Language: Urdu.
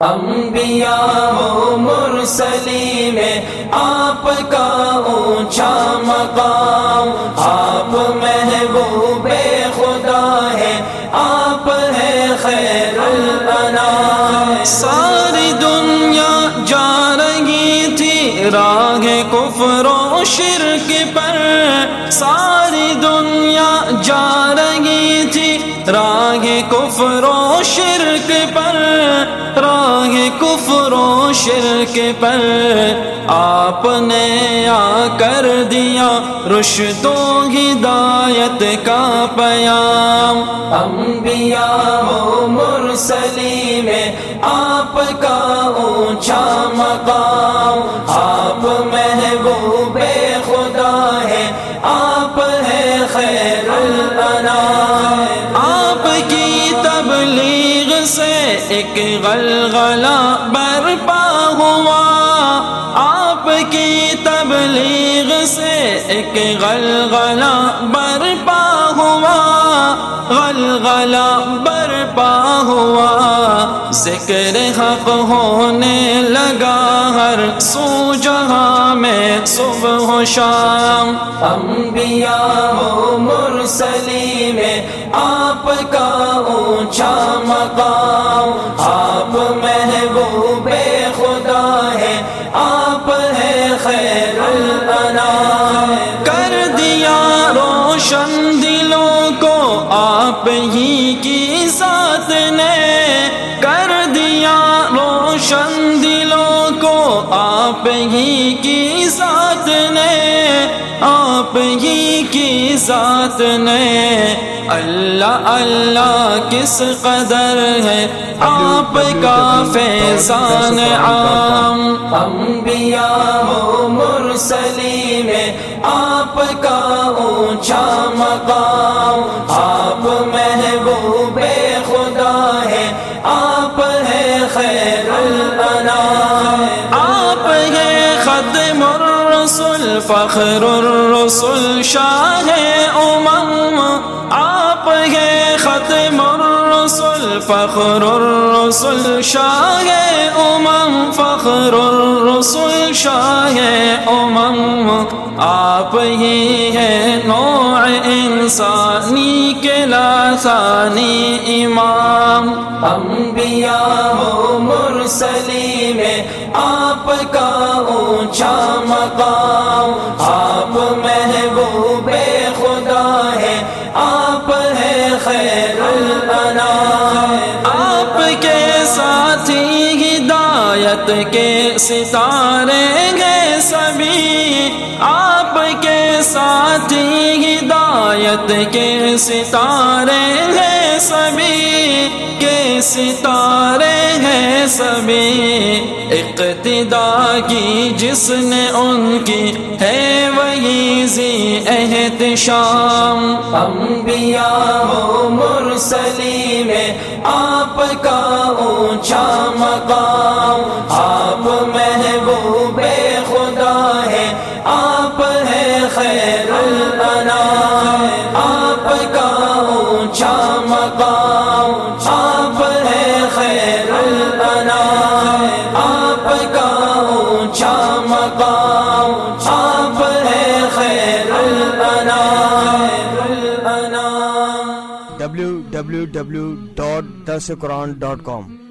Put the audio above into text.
انبیاء و مرسلی میں آپ کا اونچا مقام، آپ محبوب خدا ہے، آپ ہے خیر الانام۔ ساری دنیا جا رہی تھی راگ کفر و شرک پر۔ ساری دنیا جا رہی تھی راگ کفر و شرک پر۔ شرک پر آپ نے آ کر دیا رشد و ہدایت کا پیام انبیاء و مرسلی میں آپ کا اونچا مقام۔ آپ محبوب خدا ہے، آپ ہے خیر الانام۔ آپ کی تبلیغ سے ایک غلغلہ برپا ہوا آپ کی تبلیغ سے ایک غلغلہ برپا ہوا، غلغلہ برپا ہوا۔ ذکر حق ہونے لگا ہر سو جہاں میں صبح و شام۔ انبیاء و مرسلی میں آپ کا اونچا مقام۔ آپ محبوب خیر الانام کر دیا روشن دلوں کو آپ ہی کی ذات نے کر دیا روشن دلوں کو آپ ہی کی ذات نے آپ ہی کی ذات نے اللہ اللہ کس قدر ہے؟ آپ کا فیضان عام۔ انبیاء و مرسلی میں آپ کا اونچا مقام۔ آپ محبوب خدا ہے، آپ ہے خیر الانام۔ آپ ہے ختم الرسل فخر الرسل شاہ امم۔ آپ ہے ختم الرسل فخر الرسل شاہ امم، فخر الرسل شاہ امم۔ آپ ہی ہے نوع انسانی کے لاسانی امام۔ انبیاء و مرسلی میں آپ کا اونچا مقام۔ آپ محبوب خیر الانام آپ کے ساتھی ہدایت کے ستارے گے سبھی۔ آپ کے ساتھی ہدایت کے ستارے ہیں سبھی۔ کے ستارے سبھی اقتدا کی جس نے ان کی ہے وہی زی احتشام انبیاء و مرسلی میں آپ کا اونچا مقام۔ آپ محبوب خدا ہے، آپ ہے خیر ڈبلو ڈبلو ڈاٹ درس قرآن ڈاٹ کام